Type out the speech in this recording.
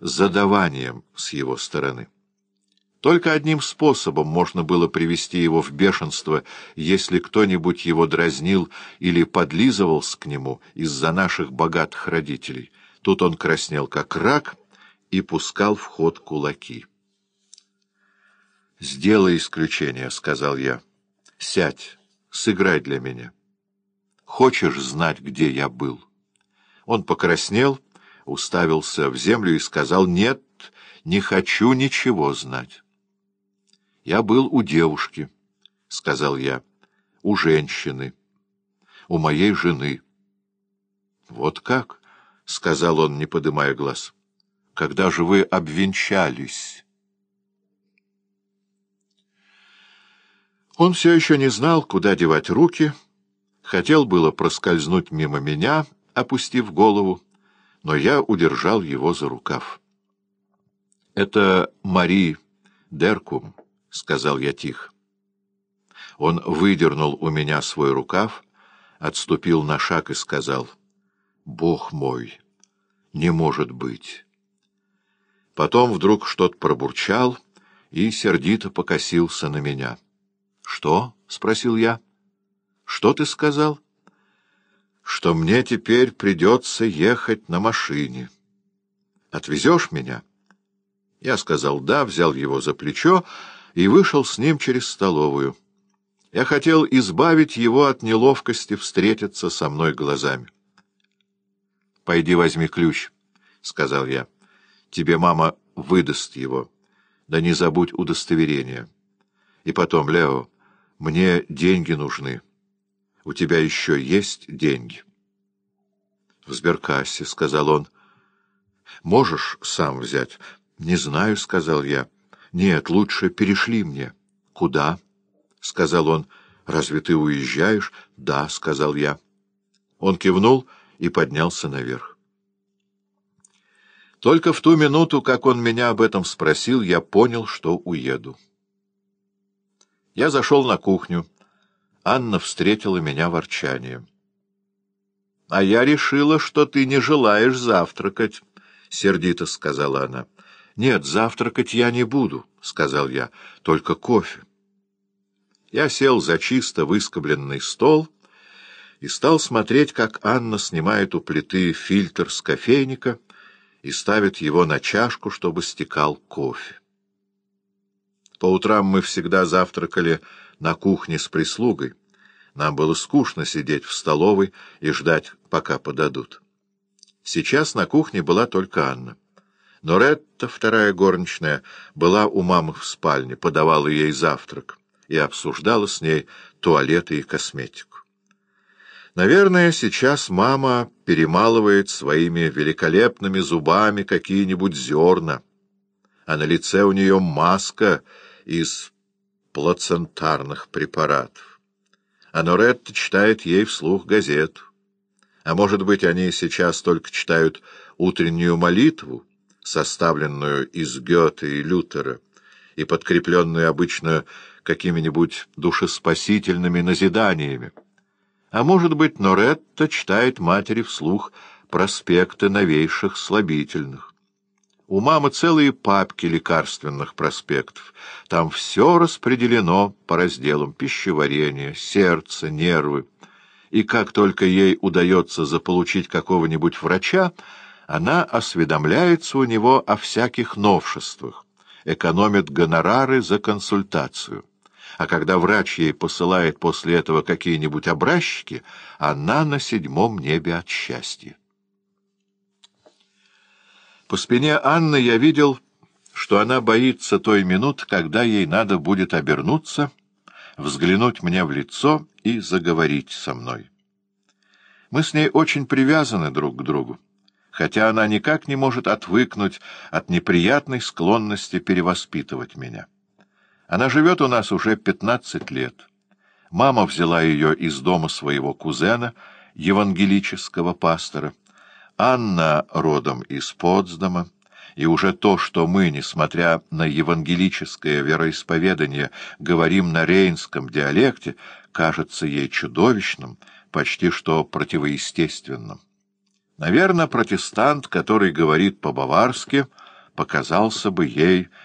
задаванием с его стороны. Только одним способом можно было привести его в бешенство, если кто-нибудь его дразнил или подлизывался к нему из-за наших богатых родителей. Тут он краснел как рак и пускал в ход кулаки. «Сделай исключение», — сказал я. «Сядь, сыграй для меня. Хочешь знать, где я был?» Он покраснел, уставился в землю и сказал, «Нет, не хочу ничего знать». «Я был у девушки», — сказал я, — «у женщины, у моей жены». «Вот как?» — сказал он, не подымая глаз. «Когда же вы обвенчались?» Он все еще не знал, куда девать руки, хотел было проскользнуть мимо меня, опустив голову, но я удержал его за рукав. — Это Мари Деркум, — сказал я тихо. Он выдернул у меня свой рукав, отступил на шаг и сказал, — Бог мой, не может быть. Потом вдруг что-то пробурчал и сердито покосился на меня. — «Что?» — спросил я. «Что ты сказал?» «Что мне теперь придется ехать на машине. Отвезешь меня?» Я сказал «да», взял его за плечо и вышел с ним через столовую. Я хотел избавить его от неловкости встретиться со мной глазами. «Пойди возьми ключ», — сказал я. «Тебе мама выдаст его. Да не забудь удостоверение. И потом, Лео...» Мне деньги нужны. У тебя еще есть деньги? — В сберкассе, — сказал он. — Можешь сам взять? — Не знаю, — сказал я. — Нет, лучше перешли мне. — Куда? — сказал он. — Разве ты уезжаешь? — Да, — сказал я. Он кивнул и поднялся наверх. Только в ту минуту, как он меня об этом спросил, я понял, что уеду. Я зашел на кухню. Анна встретила меня ворчанием. — А я решила, что ты не желаешь завтракать, — сердито сказала она. — Нет, завтракать я не буду, — сказал я, — только кофе. Я сел за чисто выскобленный стол и стал смотреть, как Анна снимает у плиты фильтр с кофейника и ставит его на чашку, чтобы стекал кофе. По утрам мы всегда завтракали на кухне с прислугой. Нам было скучно сидеть в столовой и ждать, пока подадут. Сейчас на кухне была только Анна. Но Ретта, вторая горничная, была у мамы в спальне, подавала ей завтрак и обсуждала с ней туалеты и косметику. Наверное, сейчас мама перемалывает своими великолепными зубами какие-нибудь зерна, а на лице у нее маска — из плацентарных препаратов. А Норетта читает ей вслух газету. А может быть, они сейчас только читают утреннюю молитву, составленную из Гёте и Лютера, и подкрепленную обычно какими-нибудь душеспасительными назиданиями. А может быть, Норетта читает матери вслух проспекты новейших слабительных. У мамы целые папки лекарственных проспектов. Там все распределено по разделам пищеварения, сердце, нервы. И как только ей удается заполучить какого-нибудь врача, она осведомляется у него о всяких новшествах, экономит гонорары за консультацию. А когда врач ей посылает после этого какие-нибудь образчики, она на седьмом небе от счастья. По спине Анны я видел, что она боится той минуты, когда ей надо будет обернуться, взглянуть мне в лицо и заговорить со мной. Мы с ней очень привязаны друг к другу, хотя она никак не может отвыкнуть от неприятной склонности перевоспитывать меня. Она живет у нас уже пятнадцать лет. Мама взяла ее из дома своего кузена, евангелического пастора, Анна родом из Потсдама, и уже то, что мы, несмотря на евангелическое вероисповедание, говорим на рейнском диалекте, кажется ей чудовищным, почти что противоестественным. Наверное, протестант, который говорит по-баварски, показался бы ей